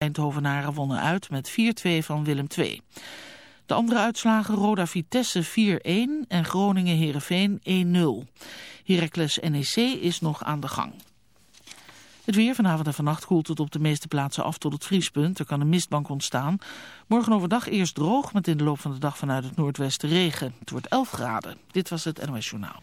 Eindhovenaren wonnen uit met 4-2 van Willem II. De andere uitslagen Roda Vitesse 4-1 en Groningen Heerenveen 1-0. Heracles NEC is nog aan de gang. Het weer vanavond en vannacht koelt het op de meeste plaatsen af tot het vriespunt. Er kan een mistbank ontstaan. Morgen overdag eerst droog, met in de loop van de dag vanuit het noordwesten regen. Het wordt 11 graden. Dit was het NOS Journaal.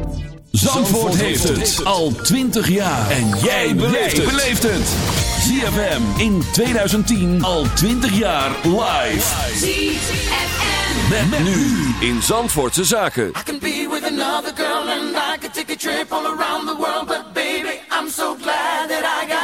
Zandvoort heeft het al 20 jaar. En jij beleeft het. ZFM in 2010 al 20 jaar live. ZFM. Met, nu in Zandvoortse Zaken. I can be with another girl and I could take a trip all around the world. But baby, I'm so glad that I got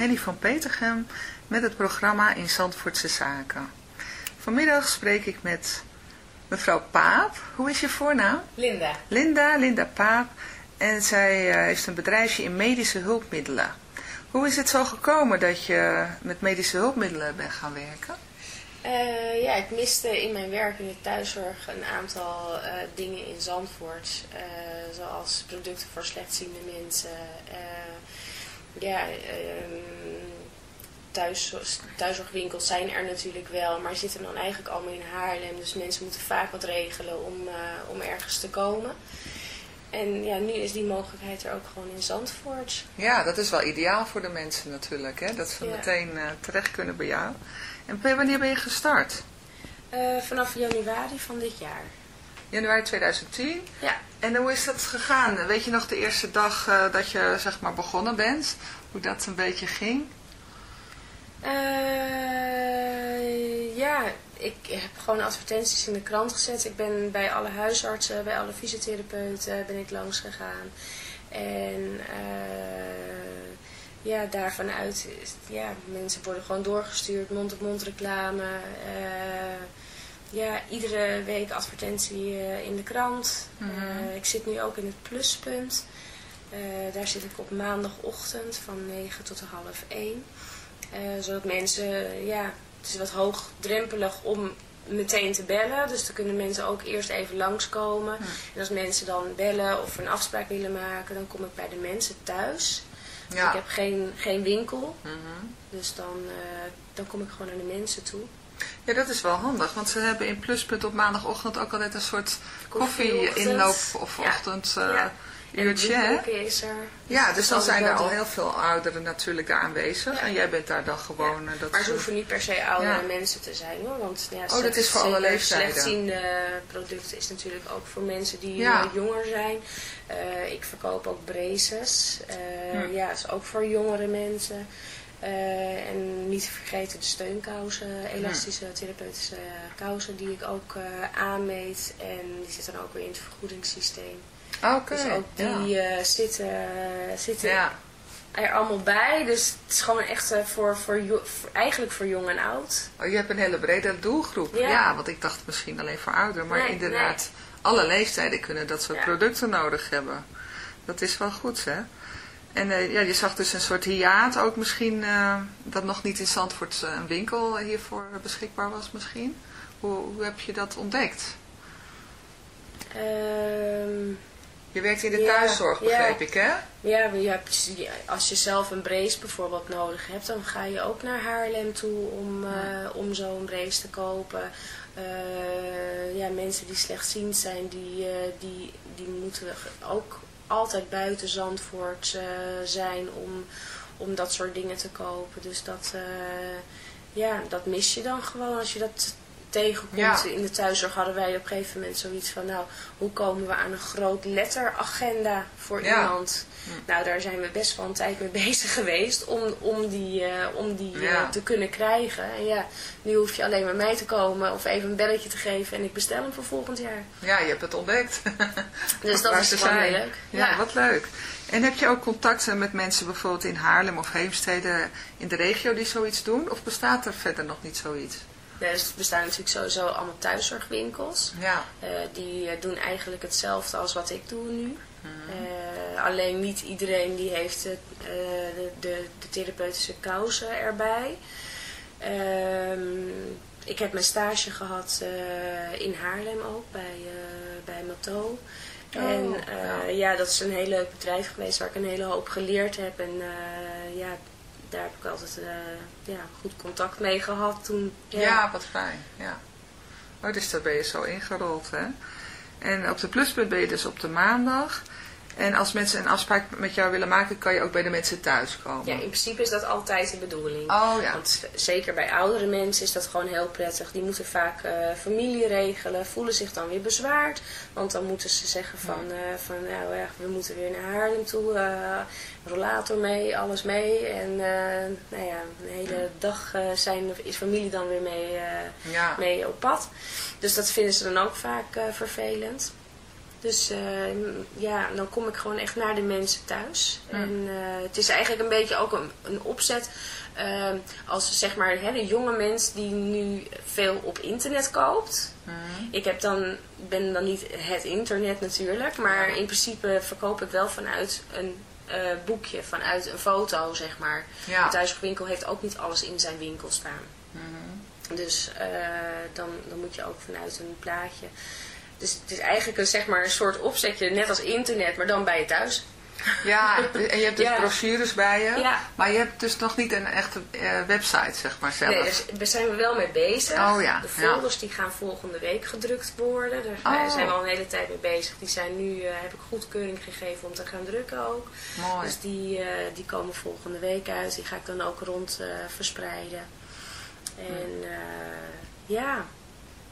Henny van Petergem, met het programma In Zandvoortse Zaken. Vanmiddag spreek ik met mevrouw Paap. Hoe is je voornaam? Linda. Linda, Linda Paap. En zij eh, heeft een bedrijfje in medische hulpmiddelen. Hoe is het zo gekomen dat je met medische hulpmiddelen bent gaan werken? Eh, ja, ik miste in mijn werk in de thuiszorg een aantal eh, dingen in Zandvoort. zoals producten voor slechtziende mensen. Ja, ehm, thuis, thuiszorgwinkels zijn er natuurlijk wel, maar zitten dan eigenlijk allemaal in Haarlem. Dus mensen moeten vaak wat regelen om, eh, om ergens te komen. En ja, nu is die mogelijkheid er ook gewoon in Zandvoort. Ja, dat is wel ideaal voor de mensen natuurlijk, hè? dat ze Ja. meteen eh, terecht kunnen bij jou. En wanneer ben je gestart? Eh, vanaf januari van dit jaar. Januari 2010. Ja. En hoe is dat gegaan? Weet je nog de eerste dag eh, dat je zeg maar begonnen bent? Hoe dat een beetje ging? Eh, ja, ik heb gewoon advertenties in de krant gezet. Ik ben bij alle huisartsen, bij alle fysiotherapeuten ben ik langs gegaan. En eh, ja, daarvan uit, ja, mensen worden gewoon doorgestuurd, mond-op-mond reclame. Ja, iedere week advertentie eh, in de krant. Eh, ik zit nu ook in het pluspunt. Eh, daar zit ik op maandagochtend van 9 tot half 1. Eh, zodat mensen, ja, het is wat hoogdrempelig om meteen te bellen. Dus dan kunnen mensen ook eerst even langskomen. En als mensen dan bellen of een afspraak willen maken, dan kom ik bij de mensen thuis. Dus Ja. ik heb geen, geen winkel. Mhm. Dus dan, dan kom ik gewoon naar de mensen toe. Ja, dat is wel handig, want ze hebben in Pluspunt op maandagochtend ook altijd een soort koffie-inloop of Ja. ochtend eh, Ja. Uurtje. Hè? is er. Ja, dus dan zijn er al heel veel ouderen natuurlijk aanwezig. Ja. En jij bent daar dan gewoon... Ja. eh, dat maar ze hoeven niet per se oudere Ja. mensen te zijn hoor. Want ja, Oh, dat is voor alle leeftijden. Slechtziende producten is natuurlijk ook voor mensen die eh, jonger zijn. Ik verkoop ook braces. Hm. Ja, dat is ook voor jongere mensen. Eh, en niet te vergeten de steunkousen, elastische therapeutische kousen die ik ook eh, aanmeet. En die zitten dan ook weer in het vergoedingssysteem. Oké, Dus ook die ja. eh, zitten, zitten Ja. er allemaal bij. Dus het is gewoon echt voor, voor, voor- eigenlijk voor jong en oud. Oh, je hebt een hele brede doelgroep. Ja. Ja. want ik dacht misschien alleen voor ouderen. Maar Nee, inderdaad, alle leeftijden kunnen dat soort producten nodig hebben. Dat is wel goed, hè? En eh, ja, je zag dus een soort hiaat ook misschien, eh, dat nog niet in Zandvoort eh, een winkel hiervoor beschikbaar was misschien. Hoe, hoe heb je dat ontdekt? Ehm, Je werkt in de Ja, thuiszorg, ja. begreep ik, hè? ja, je hebt, als je zelf een brace bijvoorbeeld nodig hebt, dan ga je ook naar Haarlem toe om, eh, om zo'n brace te kopen. Ja, mensen die slechtziend zijn, die, die, die moeten ook altijd buiten Zandvoort eh, zijn om, om dat soort dingen te kopen. Dus dat, eh, ja, dat mis je dan gewoon als je dat tegenkomt. Ja. In de thuiszorg hadden wij op een gegeven moment zoiets van, nou, hoe komen we aan een groot letteragenda voor Ja. iemand? Nou, daar zijn we best wel een tijd mee bezig geweest om, om die, eh, om die eh, Ja. te kunnen krijgen. En ja, nu hoef je alleen maar mij te komen of even een belletje te geven en ik bestel hem voor volgend jaar. Ja, je hebt het ontdekt. Dus dat is gewoon heel leuk. Ja, Ja. wat leuk. En heb je ook contacten met mensen bijvoorbeeld in Haarlem of Heemstede in de regio die zoiets doen? Of bestaat er verder nog niet zoiets? Ja, er bestaan natuurlijk sowieso allemaal thuiszorgwinkels. Ja. Eh, die eh, doen eigenlijk hetzelfde als wat ik doe nu. Eh, alleen niet iedereen die heeft de, de, de, therapeutische kousen erbij. Ehm, ik heb mijn stage gehad eh, in Haarlem ook, bij, bij Mato. en Oh, eh, ja. dat is een heel leuk bedrijf geweest waar ik een hele hoop geleerd heb. En ja, daar heb ik altijd eh, ja, goed contact mee gehad toen. Ja, wat fijn. Ja. Oh, dus daar ben je zo ingerold, hè? En op de pluspunt ben je dus op de maandag. En als mensen een afspraak met jou willen maken, kan je ook bij de mensen thuis komen. Ja, in principe is dat altijd de bedoeling. Oh ja. Want zeker bij oudere mensen is dat gewoon heel prettig. Die moeten vaak eh, familie regelen, voelen zich dan weer bezwaard. Want dan moeten ze zeggen van, eh, van nou ja, we moeten weer naar Haarlem toe. eh, rollator mee, alles mee. En eh, nou ja, een hele dag eh, zijn, is familie dan weer mee, eh, Ja. mee op pad. Dus dat vinden ze dan ook vaak eh, vervelend. Dus eh, ja, dan kom ik gewoon echt naar de mensen thuis. En eh, het is eigenlijk een beetje ook een, een opzet. eh, als zeg maar hè, de jonge mens die nu veel op internet koopt. Ik heb dan, ben dan niet het internet natuurlijk. Maar in principe verkoop ik wel vanuit een boekje. Vanuit een foto zeg maar. Ja. De thuiszorgwinkel heeft ook niet alles in zijn winkel staan. Dus eh, dan, dan moet je ook vanuit een plaatje. Dus het is eigenlijk een, zeg maar, een soort opzetje, net als internet, maar dan bij je thuis. Ja, en je hebt dus Ja. brochures bij je. Ja. Maar je hebt dus nog niet een echte eh, website, zeg maar, zelf. Nee, dus daar zijn we wel mee bezig. Oh ja, De folders die gaan volgende week gedrukt worden. Daar Oh. zijn we al een hele tijd mee bezig. Die zijn nu, eh, heb ik goedkeuring gegeven om te gaan drukken ook. Mooi. Dus die, eh, die komen volgende week uit. Die ga ik dan ook rond verspreiden. En eh, ja,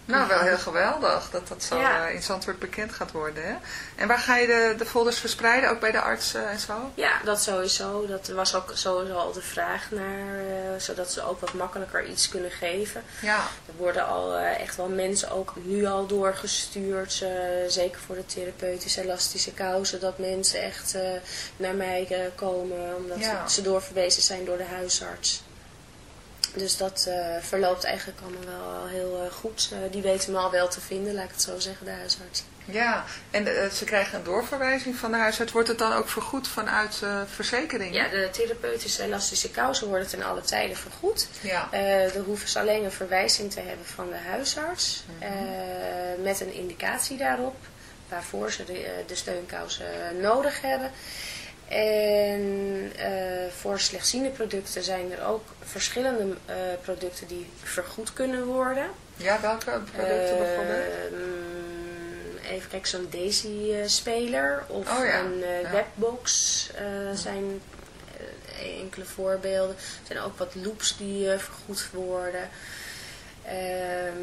Nou, wel heel geweldig dat dat zo Ja. eh, in Zandvoort bekend gaat worden. Hè? En waar ga je de, de folders verspreiden? Ook bij de artsen en zo? Ja, dat sowieso. Dat was ook sowieso al de vraag naar, eh, zodat ze ook wat makkelijker iets kunnen geven. Ja. Er worden al eh, echt wel mensen ook nu al doorgestuurd, zeker voor de therapeutische elastische kousen, dat mensen echt naar mij komen omdat Ja. ze doorverwezen zijn door de huisarts. Dus dat eh, verloopt eigenlijk allemaal wel heel eh, goed. Eh, die weten me al wel te vinden, laat ik het zo zeggen, de huisarts. Ja, en ze krijgen een doorverwijzing van de huisarts. Wordt het dan ook vergoed vanuit verzekeringen? Ja, de therapeutische elastische kousen worden ten alle tijden vergoed. Ja. Dan hoeven ze alleen een verwijzing te hebben van de huisarts. Mhm. met een indicatie daarop. Waarvoor ze de, de steunkousen nodig hebben. En eh, voor slechtziende producten zijn er ook verschillende eh, producten die vergoed kunnen worden. Ja, welke producten Eh, bijvoorbeeld? even kijken, zo'n Daisy-speler of Oh ja, een eh, ja. webbox eh, zijn eh, enkele voorbeelden. Er zijn ook wat loops die eh, vergoed worden. Ehm,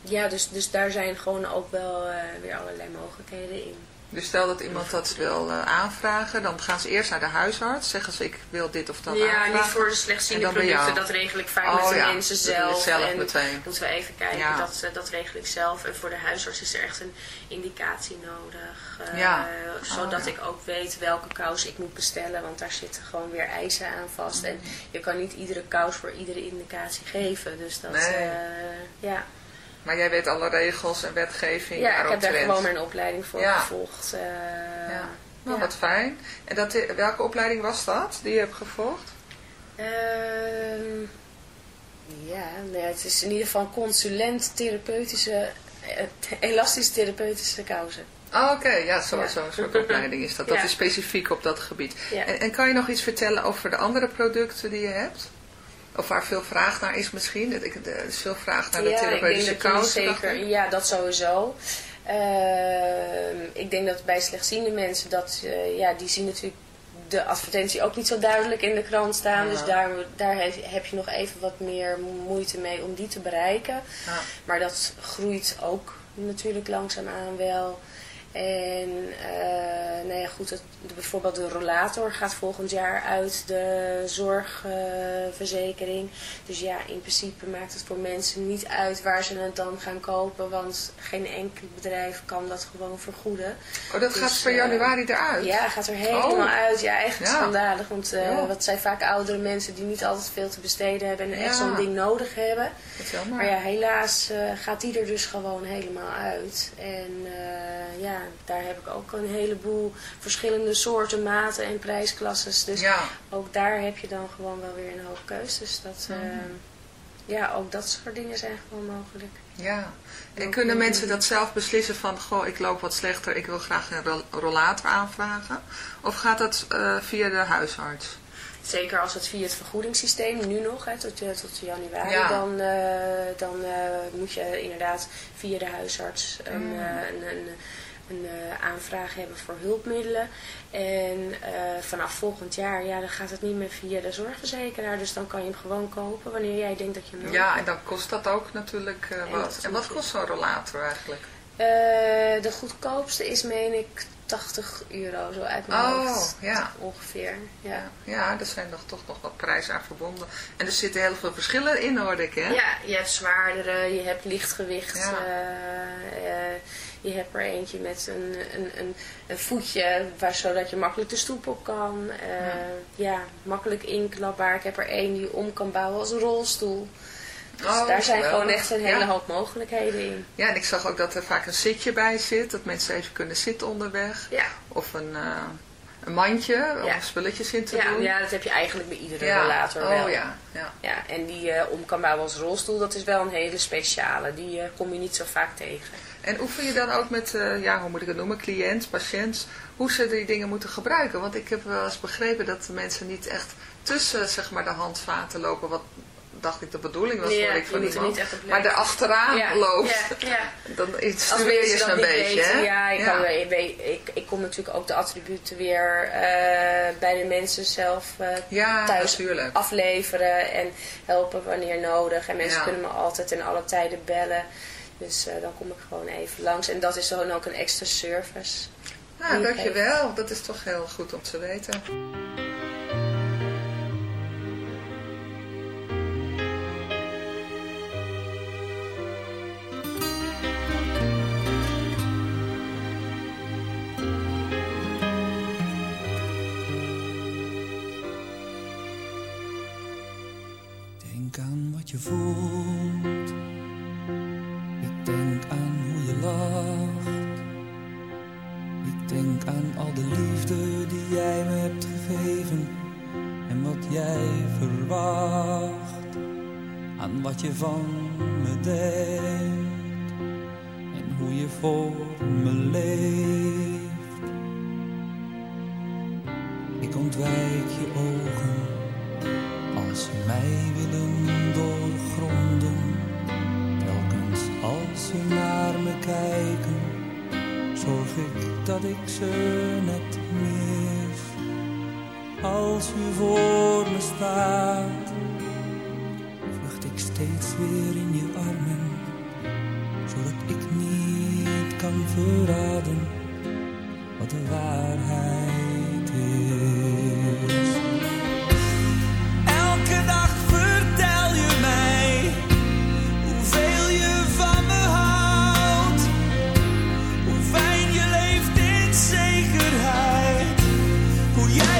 ja, dus, dus daar zijn gewoon ook wel eh, weer allerlei mogelijkheden in. Dus stel dat iemand dat wil eh, aanvragen, dan gaan ze eerst naar de huisarts. Zeggen ze, ik wil dit of dat ja, aanvragen. niet voor de En slechtziende producten, dat regel ik vaak Oh met de ja, mensen zelf. zelf en meteen. moeten we even kijken, Ja. dat, eh, dat regel ik zelf. En voor de huisarts is er echt een indicatie nodig. eh, Ja. Zodat Oh, ik ook weet welke kous ik moet bestellen, want daar zitten gewoon weer eisen aan vast. En Mhm. je kan niet iedere kous voor iedere indicatie geven. Dus dat, Nee. ja. Maar jij weet alle regels en wetgeving ja, ik heb daar gewoon mijn opleiding voor Ja. gevolgd. eh, Ja. Nou, ja. wat fijn. En dat, welke opleiding was dat die je hebt gevolgd? Ehm, ja, nee, het is in ieder geval consulent therapeutische, eh, elastisch therapeutische kousen. Oh, oké. Ja, Ja. een soort opleiding is dat. Dat Ja. is specifiek op dat gebied. En, en kan je nog iets vertellen over de andere producten die je hebt? Of waar veel vraag naar is misschien? Ik- Er is veel vraag naar de ja, therapeutische zeker, ik. ja, dat sowieso. Ehm, ik denk dat bij slechtziende mensen, dat, eh, ja, die zien natuurlijk de advertentie ook niet zo duidelijk in de krant staan. Ja. Dus daar, daar heb, heb je nog even wat meer moeite mee om die te bereiken. Ja. Maar dat groeit ook natuurlijk langzaamaan wel. En eh, nou ja, goed, het, bijvoorbeeld de rollator gaat volgend jaar uit de zorgverzekering. dus ja, in principe maakt het voor mensen niet uit waar ze het dan gaan kopen. Want geen enkel bedrijf kan dat gewoon vergoeden. Oh, dat Dus, gaat per eh, januari eruit? Ja, gaat er helemaal Oh. uit. Ja, echt Ja. schandalig. Want eh Ja. dat zijn vaak oudere mensen die niet altijd veel te besteden hebben. En echt zo'n ding nodig hebben. Vertel maar. Maar ja, helaas gaat die er dus gewoon helemaal uit. En ja, daar heb ik ook een heleboel verschillende soorten, maten en prijsklasses. Dus Ja. ook daar heb je dan gewoon wel weer een hoop keuzes. Dat, eh, ja, ook dat soort dingen zijn gewoon mogelijk. Ja. En kunnen mensen dat zelf beslissen van, goh, ik loop wat slechter, ik wil graag een ro- rollator aanvragen? Of gaat dat eh, via de huisarts? Zeker als het via het vergoedingssysteem, nu nog, hè, tot, eh, tot januari, Ja. dan, eh, dan eh, moet je inderdaad via de huisarts een, Mm. eh, een, een, een eh, aanvraag hebben voor hulpmiddelen. En eh, vanaf volgend jaar, ja, dan gaat het niet meer via de zorgverzekeraar. Dus dan kan je hem gewoon kopen wanneer jij denkt dat je hem nodig Ja, en dan kost dat ook natuurlijk eh, wat. dat En wat kost zo'n rollator eigenlijk? Eh, de goedkoopste is, meen ik, 80 euro, zo uit mijn Oh, hoofd. ja. Ongeveer, ja. Ja, er zijn nog, toch nog wat prijzen aan verbonden. En er zitten heel veel verschillen in, hoorde ik, hè? Ja, je hebt zwaardere, je hebt lichtgewicht. Ja. eh, eh, je hebt er eentje met een, een, een, een voetje, waar, zodat je makkelijk de stoep op kan. ja. ja. makkelijk inklapbaar. Ik heb er één die je om kan bouwen als een rolstoel. Dus Oh, daar zijn gewoon echt een hele Ja. hoop mogelijkheden in. Ja, en ik zag ook dat er vaak een zitje bij zit. Dat mensen even kunnen zitten onderweg. Ja, Of een, eh, een mandje om Ja. spulletjes in te ja, doen. ja dat heb je eigenlijk bij iedere Ja. rollator oh, wel. ja, ja. Ja, en die eh, om kan bouwen als rolstoel, dat is wel een hele speciale. Die eh, kom je niet zo vaak tegen. En oefen je dan ook met, eh, ja, hoe moet ik het noemen, cliënt, patiënt, hoe ze die dingen moeten gebruiken? Want ik heb wel eens begrepen dat de mensen niet echt tussen, zeg maar, de handvaten lopen, wat dacht ik de bedoeling was, Ja, hoor ik van iemand. maar erachteraan ja, loopt, Ja, ja. dan instrueer je ze een beetje, weten, ja, ik. Kan, ik, ik, ik kom natuurlijk ook de attributen weer eh, bij de mensen zelf eh, thuis natuurlijk. afleveren en helpen wanneer nodig. En mensen kunnen me altijd in alle tijden bellen. Dus eh, dan kom ik gewoon even langs. En dat is dan ook een extra service. Nou, dankjewel. Dat is toch heel goed om te weten. Van Hoe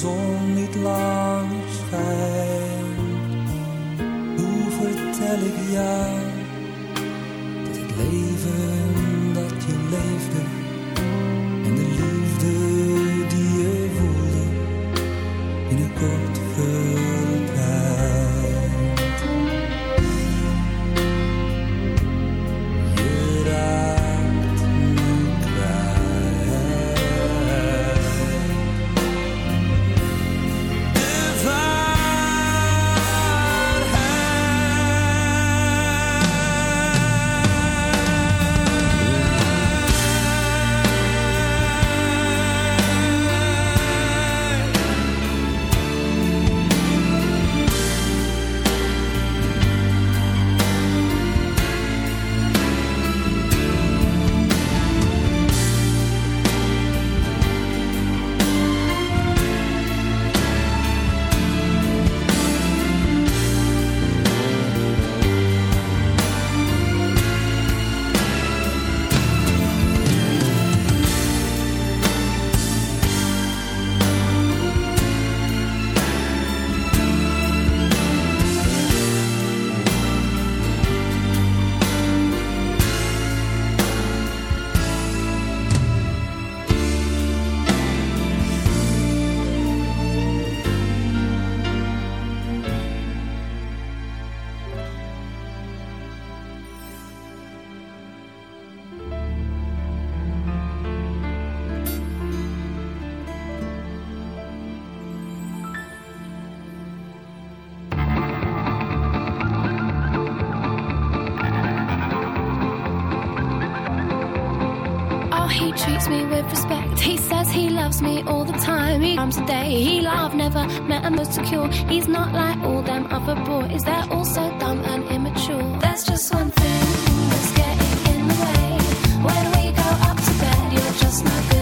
zon niet langer schijnt? Hoe vertel ik jou dat het leven dat je leefde treats me with respect. He says he loves me all the time. He comes a day he love never met a more secure. He's not like all them other boys. They're all so dumb and immature. There's just one thing that's getting in the way. When we go up to bed, you're just not good.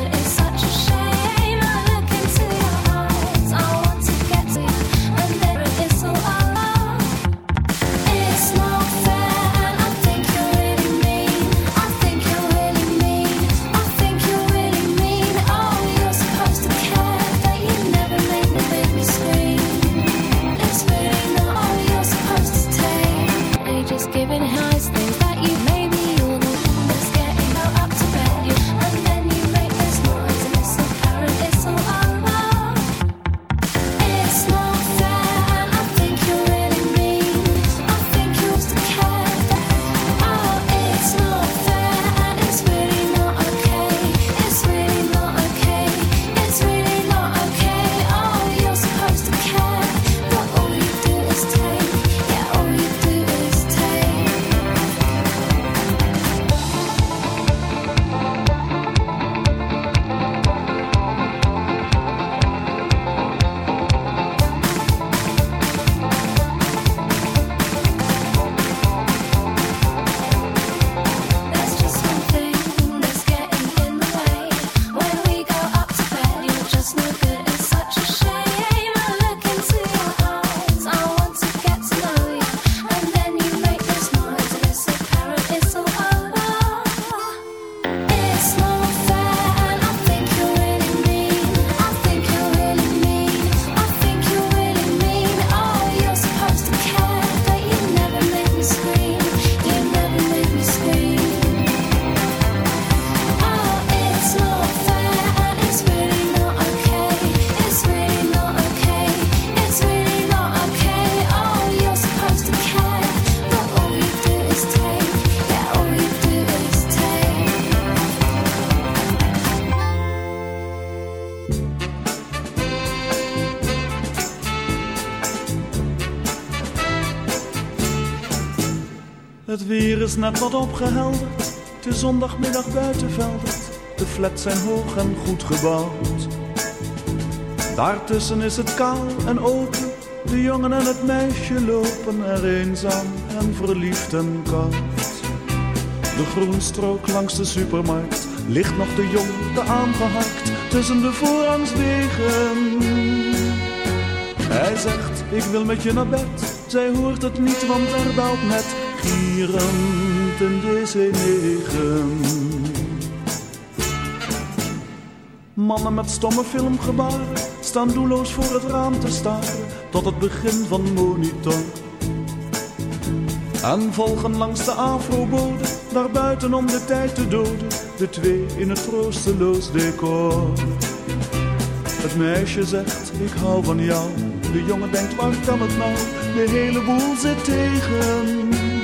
Net wat opgehelderd. Het is zondagmiddag buiten Veldert. De flats zijn hoog en goed gebouwd. Daartussen is het kaal en open. De jongen en het meisje lopen er eenzaam en verliefd en koud. De groenstrook langs de supermarkt ligt nog de jong, de aangehakt tussen de voorrangswegen. Hij zegt, ik wil met je naar bed. Zij hoort het niet, want er daalt net een DC-9. Mannen met stomme filmgebaren staan doelloos voor het raam te staren tot het begin van monitor. En volgen langs de afrobode naar buiten om de tijd te doden, de twee in het troosteloos decor. Het meisje zegt, ik hou van jou. De jongen denkt, waar kan het nou? De hele boel zit tegen.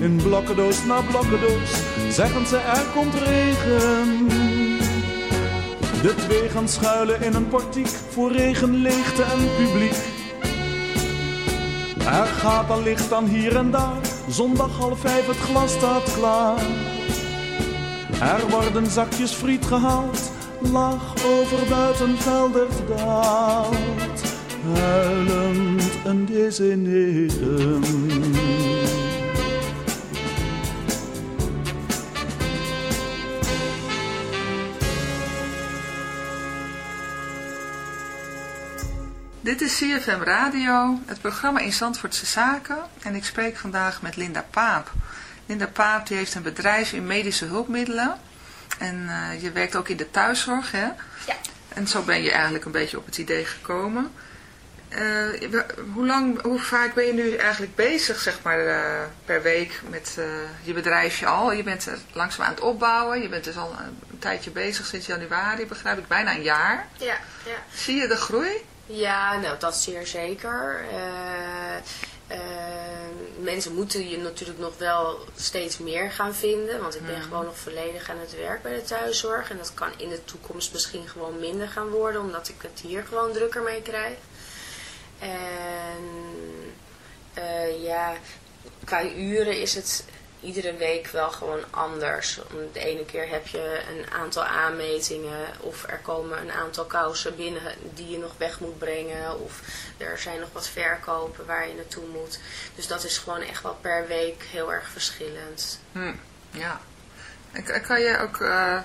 in blokkendoos na blokkendoos, zeggen ze er komt regen. De twee gaan schuilen in een portiek voor regen, leegte en publiek. Er gaat al licht aan hier en daar, zondag half vijf het glas staat klaar. Er worden zakjes friet gehaald, laag over buitenveldert daalt. Huilend een deze Dit is CFM Radio, het programma in Zandvoortse Zaken. En ik spreek vandaag met Linda Paap. Linda Paap die heeft een bedrijf in medische hulpmiddelen. En eh, je werkt ook in de thuiszorg, hè? Ja. En zo ben je eigenlijk een beetje op het idee gekomen. eh, hoe, lang, hoe vaak ben je nu eigenlijk bezig, zeg maar, eh, per week met je bedrijfje al? Je bent er langzaam aan het opbouwen. Je bent dus al een tijdje bezig sinds januari, begrijp ik. Bijna een jaar. Ja, ja. Zie je de groei? Ja, nou dat zeer zeker. Eh, eh, mensen moeten je natuurlijk nog wel steeds meer gaan vinden. Want ik ben gewoon nog volledig aan het werk bij de thuiszorg. En dat kan in de toekomst misschien gewoon minder gaan worden. Omdat ik het hier gewoon drukker mee krijg. En eh, ja, qua uren is het iedere week wel gewoon anders. De ene keer heb je een aantal aanmetingen of er komen een aantal kousen binnen die je nog weg moet brengen. Of er zijn nog wat verkopen waar je naartoe moet. Dus dat is gewoon echt wel per week heel erg verschillend. Hm, ja. En kan je ook eh,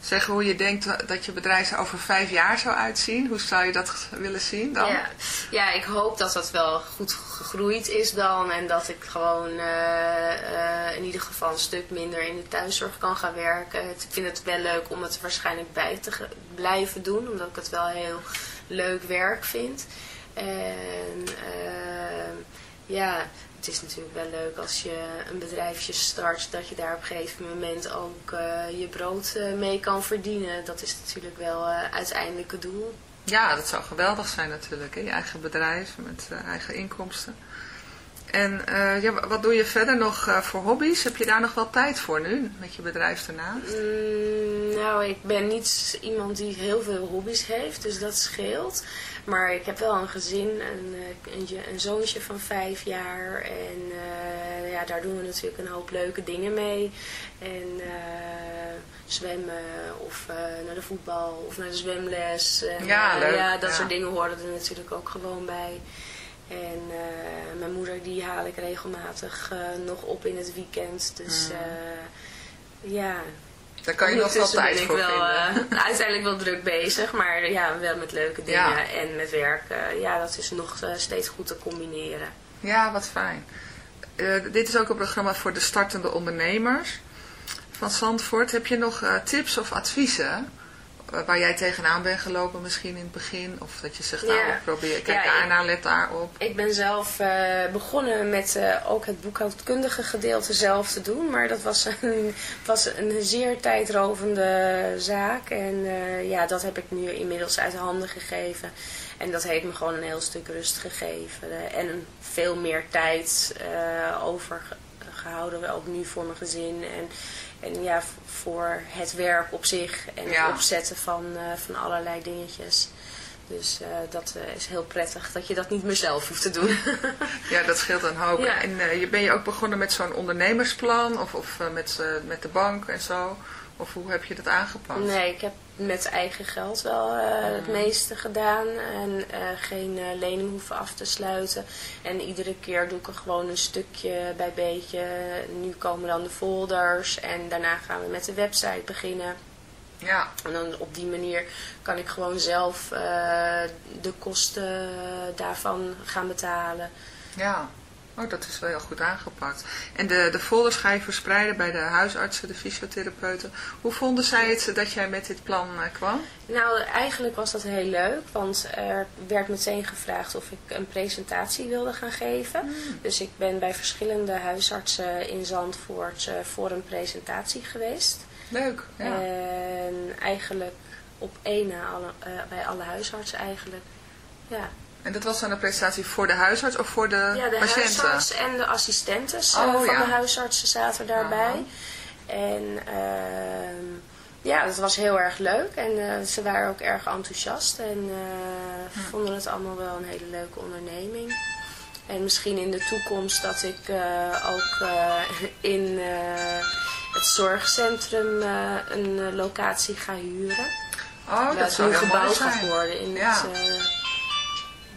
zeggen hoe je denkt dat je bedrijf er over vijf jaar zou uitzien? Hoe zou je dat willen zien dan? Ja. ja, ik hoop dat dat wel goed gegroeid is dan. En dat ik gewoon eh, eh, in ieder geval een stuk minder in de thuiszorg kan gaan werken. Ik vind het wel leuk om het waarschijnlijk bij te blijven doen. Omdat ik het wel heel leuk werk vind. En eh, ja, het is natuurlijk wel leuk als je een bedrijfje start. Dat je daar op een gegeven moment ook eh, je brood eh, mee kan verdienen. Dat is natuurlijk wel eh uiteindelijk het doel. Ja, dat zou geweldig zijn natuurlijk. Hè? Je eigen bedrijf met eigen inkomsten. En ja, wa- wat doe je verder nog voor hobby's? Heb je daar nog wel tijd voor nu, met je bedrijf ernaast? Mm, nou, ik ben niet iemand die heel veel hobby's heeft, dus dat scheelt. Maar ik heb wel een gezin, een, eh, een, je- een zoontje van vijf jaar. En eh, ja, daar doen we natuurlijk een hoop leuke dingen mee. En eh, zwemmen of eh, naar de voetbal of naar de zwemles. En, Ja, eh, leuk, ja, dat ja. soort dingen horen er natuurlijk ook gewoon bij. En eh, mijn moeder die haal ik regelmatig eh, nog op in het weekend. Dus eh, ja, Daar kan je nog wel tijd voor wel, vinden. eh, uiteindelijk wel druk bezig, maar ja, wel met leuke dingen Ja. en met werk. eh, ja, dat is nog eh, steeds goed te combineren. Ja, wat fijn. Dit is ook een programma voor de startende ondernemers van Zandvoort. Heb je nog tips of adviezen waar jij tegenaan bent gelopen misschien in het begin? Of dat je zegt, nou, Ja. probeer, kijk Ja, daarna, let daarop. Ik ben zelf eh, begonnen met eh, ook het boekhoudkundige gedeelte zelf te doen. Maar dat was een, was een zeer tijdrovende zaak. En eh, ja, dat heb ik nu inmiddels uit handen gegeven. En dat heeft me gewoon een heel stuk rust gegeven. eh, en veel meer tijd eh overgehouden, ook nu voor mijn gezin. En, en ja, voor het werk op zich en Ja. het opzetten van, eh, van allerlei dingetjes. Dus eh, dat eh, is heel prettig dat je dat niet meer zelf hoeft te doen. Ja, dat scheelt een hoop. Ja. En je ben je ook begonnen met zo'n ondernemersplan of, of met, met de bank en zo? Of hoe heb je dat aangepakt? nee, ik heb met eigen geld wel eh, het meeste gedaan. En eh, geen eh, lening hoeven af te sluiten. En iedere keer doe ik er gewoon een stukje bij beetje. Nu komen dan de folders en daarna gaan we met de website beginnen. Ja, En dan op die manier kan ik gewoon zelf de kosten daarvan gaan betalen. ja. Oh, dat is wel heel goed aangepakt. En de, de folders ga je verspreiden bij de huisartsen, de fysiotherapeuten. Hoe vonden zij het dat jij met dit plan eh, kwam? Nou, eigenlijk was dat heel leuk, want er werd meteen gevraagd of ik een presentatie wilde gaan geven. Dus ik ben bij verschillende huisartsen in Zandvoort eh, voor een presentatie geweest. Leuk, ja. En eigenlijk op één na alle, eh, bij alle huisartsen eigenlijk. Ja, En dat was dan een presentatie voor de huisarts of voor de, ja de patiënten? huisarts en de assistentes eh, Oh, van ja. de huisartsen zaten daarbij. En ehm, ja, dat was heel erg leuk. En eh, ze waren ook erg enthousiast. En eh, vonden het allemaal wel een hele leuke onderneming. En misschien in de toekomst dat ik ook in het zorgcentrum een locatie ga huren. Oh, dat het zou heel mooi gebouwd gaat zijn. worden. In Ja. het,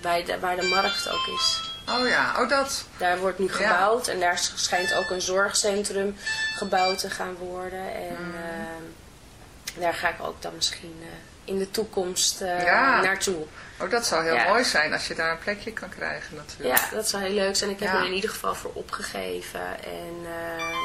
bij de, waar de markt ook is. Oh ja, oh dat. Daar wordt nu Ja. gebouwd en daar schijnt ook een zorgcentrum gebouwd te gaan worden. En Mm. eh, daar ga ik ook dan misschien eh, in de toekomst Ja. naartoe. Oh, dat zou heel Ja. mooi zijn als je daar een plekje kan krijgen natuurlijk. Ja, dat zou heel leuk zijn. Ik heb er in ieder geval voor opgegeven. En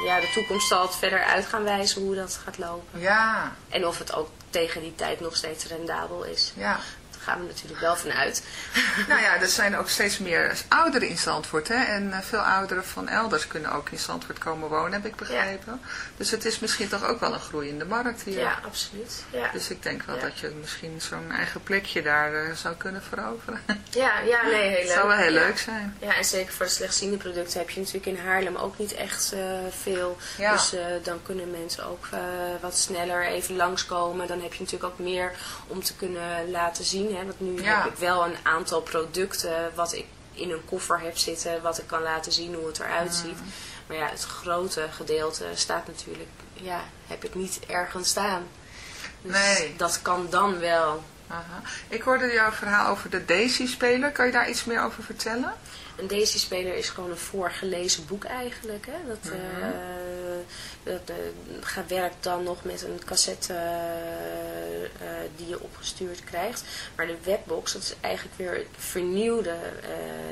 ja, de toekomst zal het verder uit gaan wijzen hoe dat gaat lopen. Ja, En of het ook tegen die tijd nog steeds rendabel is. ja. Gaan we natuurlijk wel vanuit. Nou ja, er zijn ook steeds meer ouderen in Zandvoort. Hè? En eh, veel ouderen van elders kunnen ook in Zandvoort komen wonen, heb ik begrepen. Dus het is misschien toch ook wel een groeiende markt hier. Ja, absoluut. Ja. Dus ik denk wel Ja. dat je misschien zo'n eigen plekje daar eh, zou kunnen veroveren. Ja, ja, nee, heel leuk. Het zou wel heel leuk zijn. Ja, en zeker voor de slechtziende producten heb je natuurlijk in Haarlem ook niet echt eh, veel. Ja. Dus dan kunnen mensen ook wat sneller even langskomen. Dan heb je natuurlijk ook meer om te kunnen laten zien. Hè? Want nu Ja. heb ik wel een aantal producten wat ik in een koffer heb zitten. Wat ik kan laten zien hoe het eruit Mm. ziet. Maar ja, het grote gedeelte staat natuurlijk, ja, heb ik niet ergens staan. Dus Nee. dat kan dan wel. Aha. Ik hoorde jouw verhaal over de Daisy-speler. Kan je daar iets meer over vertellen? Een Daisy-speler is gewoon een voorgelezen boek eigenlijk. Hè? Dat, Mhm. eh, dat gaat werkt dan nog met een cassette eh, die je opgestuurd krijgt. Maar de webbox, dat is eigenlijk weer een vernieuwde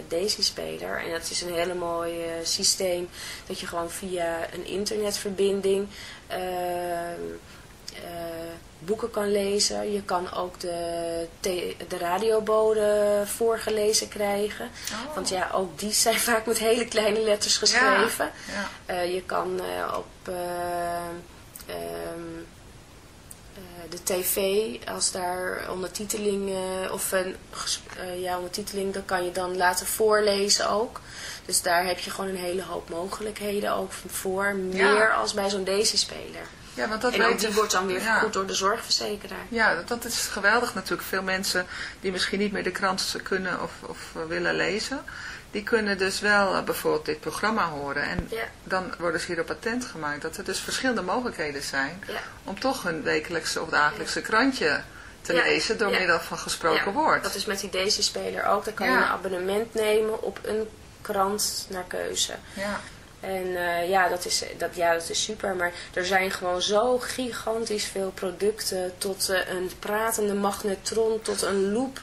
Daisy-speler. En dat is een hele mooi systeem dat je gewoon via een internetverbinding... boeken kan lezen. Je kan ook de, de radioboden voorgelezen krijgen. Oh. Want ja, ook die zijn vaak met hele kleine letters geschreven. Ja. Eh, je kan eh, op eh, ehm, eh, de tv, als daar ondertiteling of een ja, ondertiteling, dan kan je dan laten voorlezen ook. Dus daar heb je gewoon een hele hoop mogelijkheden ook voor. Meer Ja. als bij zo'n Daisy-speler. Ja, want dat En ook die wordt dan weer ja. vergoed door de zorgverzekeraar. Ja, dat, dat is geweldig natuurlijk. Veel mensen die misschien niet meer de krant kunnen of, of willen lezen, die kunnen dus wel eh, bijvoorbeeld dit programma horen. En Ja. dan worden ze hierop attent gemaakt dat er dus verschillende mogelijkheden zijn Ja. om toch hun wekelijkse of dagelijkse krantje te lezen door middel van gesproken Ja, woord. Dat is met die Daisy-speler ook. Dan kan je een abonnement nemen op een krant naar keuze. Ja. En eh, ja, dat is, dat, ja, dat is super. Maar er zijn gewoon zo gigantisch veel producten. Tot eh, een pratende magnetron, tot een loop.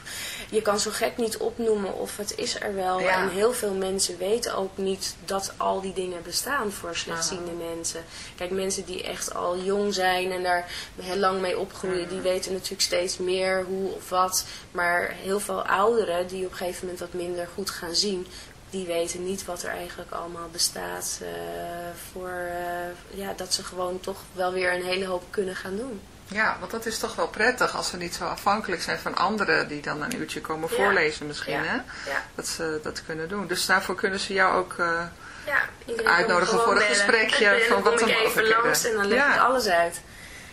Je kan zo gek niet opnoemen of het is er wel. Ja. En heel veel mensen weten ook niet dat al die dingen bestaan voor slechtziende mensen. Kijk, mensen die echt al jong zijn en daar heel lang mee opgroeien. Die weten natuurlijk steeds meer hoe of wat. Maar heel veel ouderen die op een gegeven moment wat minder goed gaan zien die weten niet wat er eigenlijk allemaal bestaat. eh, voor eh, ja, dat ze gewoon toch wel weer een hele hoop kunnen gaan doen. Ja, want dat is toch wel prettig als ze niet zo afhankelijk zijn van anderen die dan een uurtje komen Ja. voorlezen misschien. Ja. Hè? Ja. Dat ze dat kunnen doen. Dus daarvoor kunnen ze jou ook... Ja, iedereen Uitnodigen voor een gesprekje. En van dan wat kom ik even langs en dan leg ik alles uit.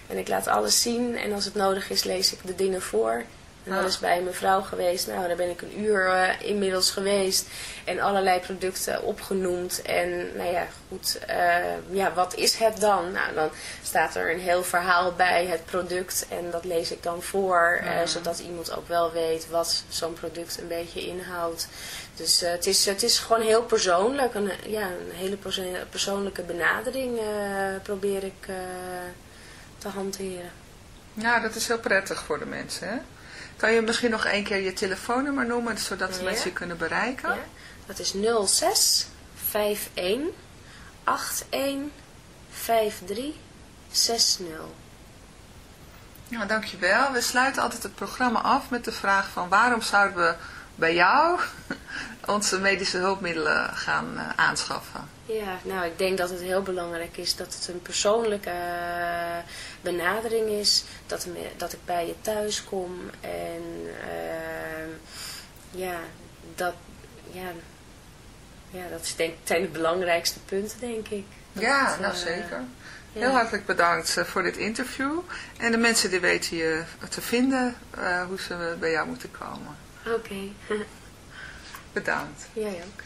En ik laat alles zien en als het nodig is lees ik de dingen voor. En dat Ah. is bij een mevrouw geweest. Nou, daar ben ik een uur eh, inmiddels geweest. En allerlei producten opgenoemd. En nou ja, goed. eh, ja, wat is het dan? Nou, dan staat er een heel verhaal bij het product. En dat lees ik dan voor. eh, Ah. zodat iemand ook wel weet wat zo'n product een beetje inhoudt. Dus het, is, het is gewoon heel persoonlijk. Een, ja, een hele perso- persoonlijke benadering probeer ik te hanteren. Ja, dat is heel prettig voor de mensen. Hè? Kan je misschien nog één keer je telefoonnummer noemen, zodat de Ja. mensen je kunnen bereiken? Ja, dat is 06 51 81 53 60. Ja, dankjewel. We sluiten altijd het programma af met de vraag van waarom zouden we bij jou onze medische hulpmiddelen gaan eh, aanschaffen? Ja, nou ik denk dat het heel belangrijk is dat het een persoonlijke eh, benadering is. Dat, me- dat ik bij je thuis kom en eh, ja, dat, ja, ja, dat is denk, zijn de belangrijkste punten denk ik. Dat Ja, het, nou eh, zeker. ja. Heel hartelijk bedankt eh, voor dit interview. En de mensen die weten je te vinden, eh, hoe ze bij jou moeten komen. Oké, Bedankt. jij ook.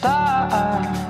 star.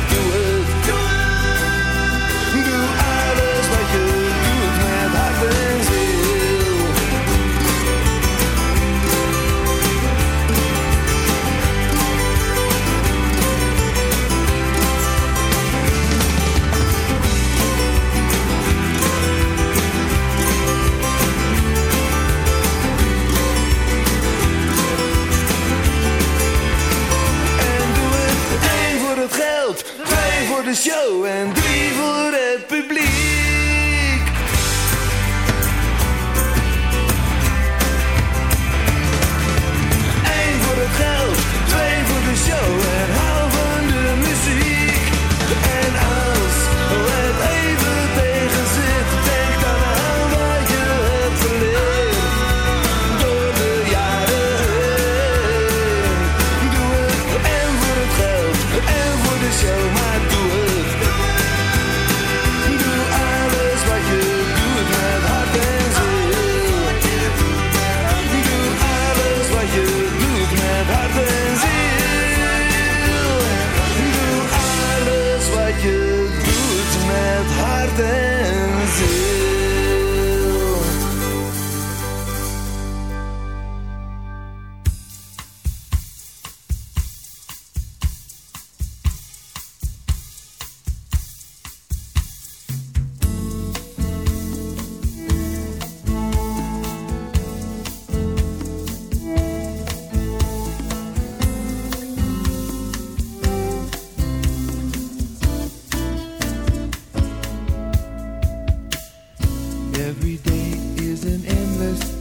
do it.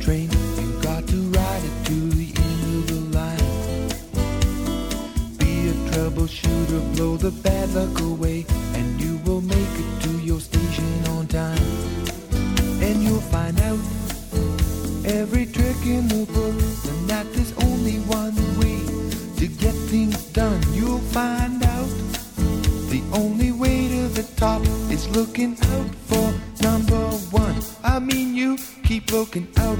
train, you got to ride it to the end of the line. Be a troubleshooter, blow the bad luck away, and you will make it to your station on time. And you'll find out every trick in the book, and that there's only one way to get things done. You'll find out the only way to the top is looking out for number one. I mean, you keep looking out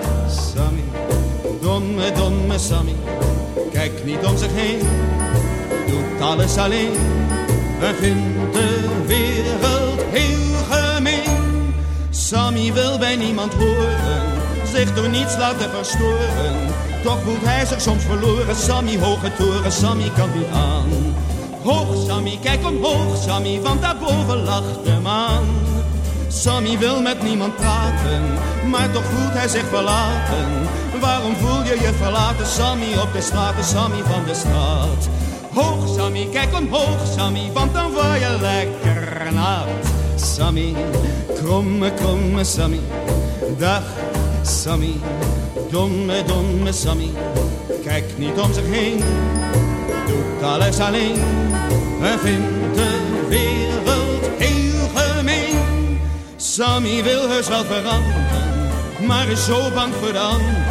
domme, domme Sammy. Kijk niet om zich heen, doet alles alleen en vindt de wereld heel gemeen. Sammy wil bij niemand horen, zich door niets laten verstoren. Toch voelt hij zich soms verloren, Sammy hoge toren, Sammy kan niet aan. Hoog Sammy, kijk omhoog Sammy, want daarboven lacht de maan. Sammy wil met niemand praten, maar toch voelt hij zich verlaten. Waarom voel je je verlaten, Sammy, op de straten, Sammy van de straat? Hoog Sammy, kijk omhoog Sammy, want dan word je lekker nat. Sammy, kromme, kromme Sammy, dag Sammy, domme, domme Sammy. Kijk niet om zich heen, doet alles alleen en vindt de wereld heel gemeen. Sammy wil heus wel veranderen, maar is zo bang voor de.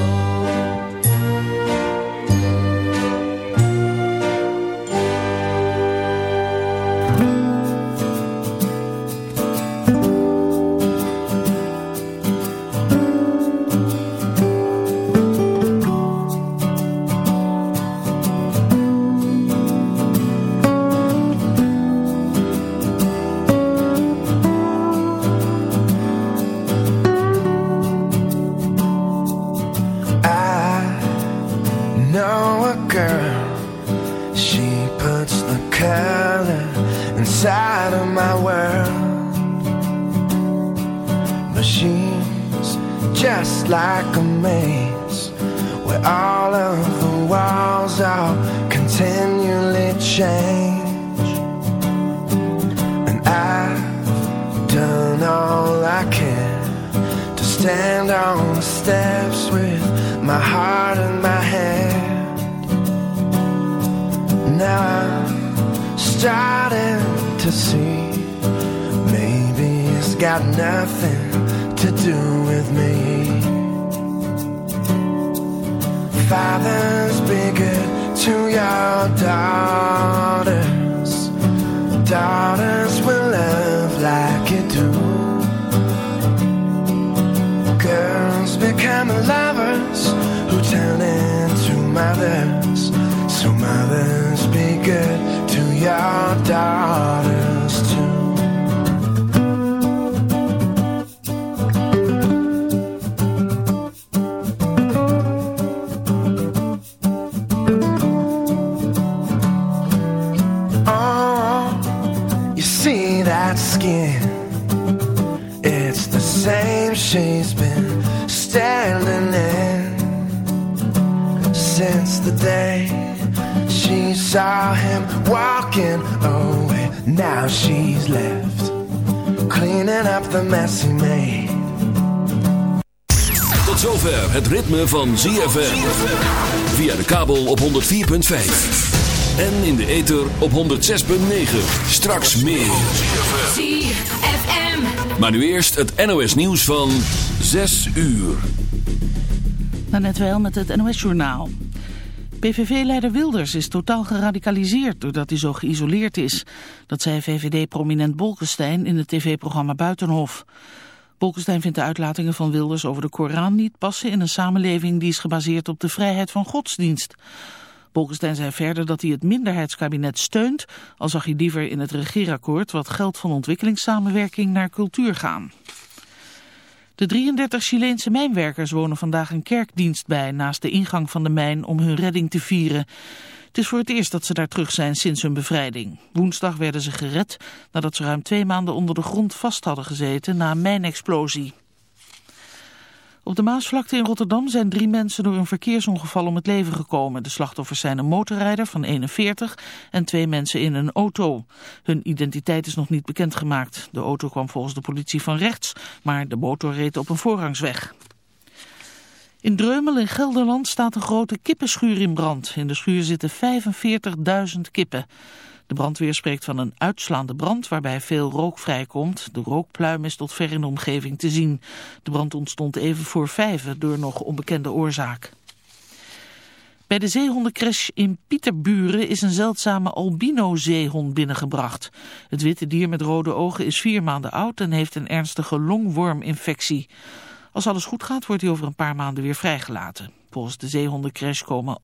Zover het ritme van ZFM. Via de kabel op 104.5. En in de ether op 106.9. Straks meer. ZFM. Maar nu eerst het NOS nieuws van 6 uur. Net wel met het NOS-journaal. PVV-leider Wilders is totaal geradicaliseerd doordat hij zo geïsoleerd is. Dat zei VVD-prominent Bolkestein in het tv-programma Buitenhof. Bolkestein vindt de uitlatingen van Wilders over de Koran niet passen in een samenleving die is gebaseerd op de vrijheid van godsdienst. Bolkestein zei verder dat hij het minderheidskabinet steunt, al zag hij liever in het regeerakkoord wat geld van ontwikkelingssamenwerking naar cultuur gaan. De 33 Chileense mijnwerkers wonen vandaag een kerkdienst bij naast de ingang van de mijn om hun redding te vieren. Het is voor het eerst dat ze daar terug zijn sinds hun bevrijding. Woensdag werden ze gered nadat ze ruim twee maanden onder de grond vast hadden gezeten na een mijnexplosie. Op de Maasvlakte in Rotterdam zijn drie mensen door een verkeersongeval om het leven gekomen. De slachtoffers zijn een motorrijder van 41 en twee mensen in een auto. Hun identiteit is nog niet bekendgemaakt. De auto kwam volgens de politie van rechts, maar de motor reed op een voorrangsweg. In Dreumel in Gelderland staat een grote kippenschuur in brand. In de schuur zitten 45.000 kippen. De brandweer spreekt van een uitslaande brand waarbij veel rook vrijkomt. De rookpluim is tot ver in de omgeving te zien. De brand ontstond even voor vijven door nog onbekende oorzaak. Bij de zeehondencrash in Pieterburen is een zeldzame albino-zeehond binnengebracht. Het witte dier met rode ogen is vier maanden oud en heeft een ernstige longworminfectie. Als alles goed gaat wordt hij over een paar maanden weer vrijgelaten. Volgens de zeehondencrash komen